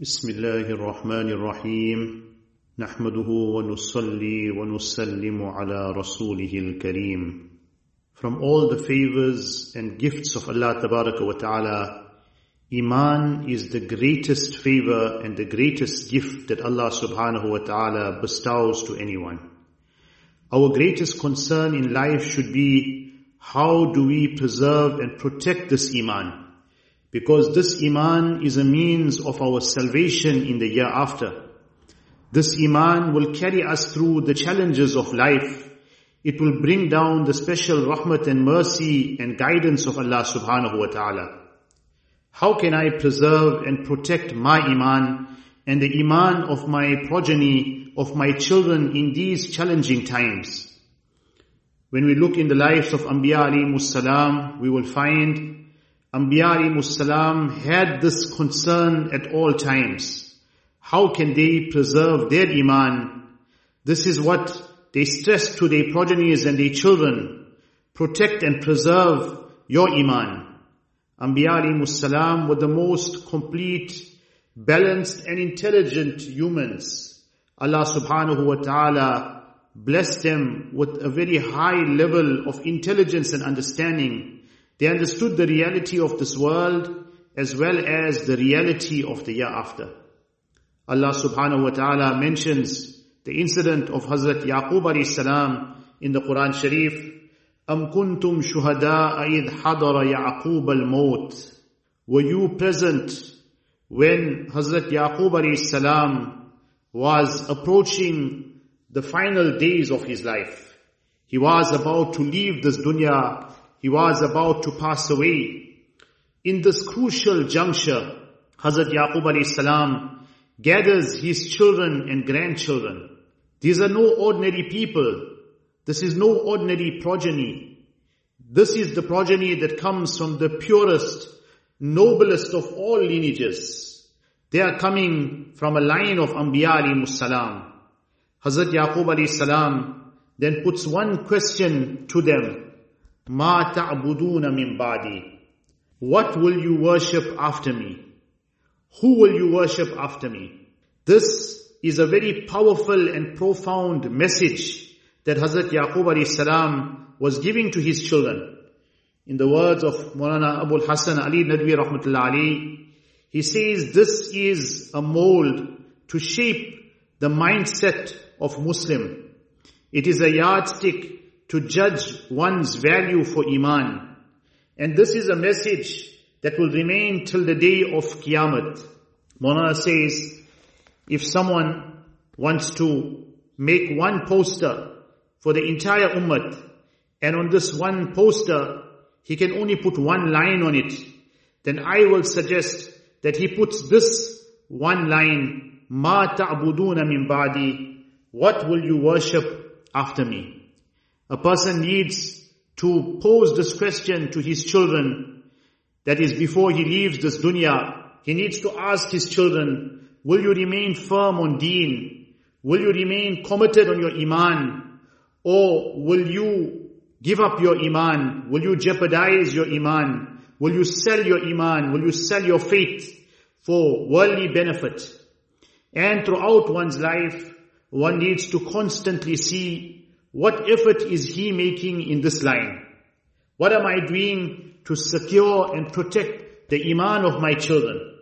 بسم الله الرحمن الرحيم نحمده ونصلي ونسلم على رسوله الكريم From all the favors and gifts of Allah Tabaraka wa Ta'ala, Iman is the greatest favor and the greatest gift that Allah Subhanahu wa Ta'ala bestows to anyone. Our greatest concern in life should be how do we preserve and protect this Iman? Because this Iman is a means of our salvation in the hereafter. This Iman will carry us through the challenges of life. It will bring down the special rahmat and mercy and guidance of Allah subhanahu wa ta'ala. How can I preserve and protect my Iman and the Iman of my progeny, of my children in these challenging times? When we look in the lives of Anbiya alayhi salam, we will find Anbiya salam had this concern at all times. How can they preserve their iman? This is what they stress to their progenies and their children. Protect and preserve your iman. Anbiya salam were the most complete, balanced and intelligent humans. Allah subhanahu wa ta'ala blessed them with a very high level of intelligence and understanding. They understood the reality of this world as well as the reality of the hereafter. Allah subhanahu wa ta'ala mentions the incident of Hazrat Yaqub alayhi salam in the Quran Sharif. أَمْ shuhada شُهَدَاءَ hadara Yaqub al-Maut? Were you present when Hazrat Yaqub alayhi salam was approaching the final days of his life? He was about to leave this dunya he was about to pass away. In this crucial juncture, Hazrat Yaqub salam gathers his children and grandchildren. These are no ordinary people. This is no ordinary progeny. This is the progeny that comes from the purest, noblest of all lineages. They are coming from a line of Anbiya alayhi salam. Hazrat Yaqub salam then puts one question to them. What will you worship after me? Who will you worship after me? This is a very powerful and profound message that Hazrat Yaqub salam was giving to his children. In the words of Maulana Abu Hassan Ali Nadwi rahmatullah Ali, he says this is a mold to shape the mindset of Muslim. It is a yardstick to judge one's value for Iman. And this is a message that will remain till the day of Qiyamah. Maulana says, if someone wants to make one poster for the entire ummah, and on this one poster, he can only put one line on it, then I will suggest that he puts this one line, Ma ta'buduna min ba'di, what will you worship after me? A person needs to pose this question to his children. That is before he leaves this dunya. He needs to ask his children, will you remain firm on deen? Will you remain committed on your iman? Or will you give up your iman? Will you jeopardize your iman? Will you sell your iman? Will you sell your faith for worldly benefit? And throughout one's life, one needs to constantly see what effort is he making in this line? What am I doing to secure and protect the iman of my children?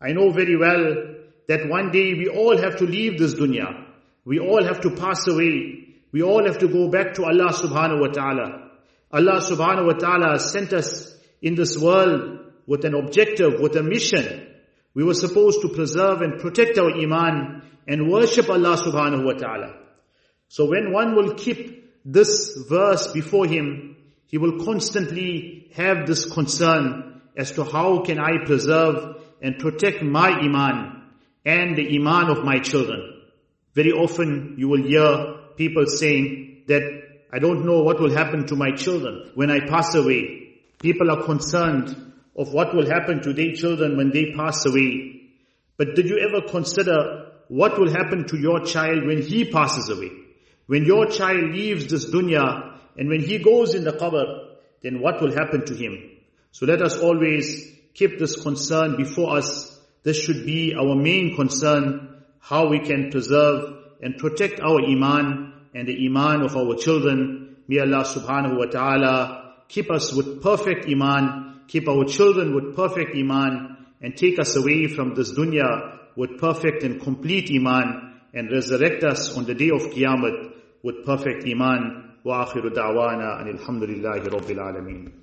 I know very well that one day we all have to leave this dunya. We all have to pass away. We all have to go back to Allah subhanahu wa ta'ala. Allah subhanahu wa ta'ala sent us in this world with an objective, with a mission. We were supposed to preserve and protect our iman and worship Allah subhanahu wa ta'ala. So when one will keep this verse before him, he will constantly have this concern as to how can I preserve and protect my iman and the iman of my children. Very often you will hear people saying that I don't know what will happen to my children when I pass away. People are concerned of what will happen to their children when they pass away. But did you ever consider what will happen to your child when he passes away? When your child leaves this dunya and when he goes in the qabr, then what will happen to him? So let us always keep this concern before us This should be our main concern, how we can preserve and protect our iman and the iman of our children. May Allah subhanahu wa ta'ala keep us with perfect iman, keep our children with perfect iman, and take us away from this dunya with perfect and complete iman, and resurrect us on the day of Qiyamah with perfect iman. وآخر دعوانا أن الحمد لله رب العالمين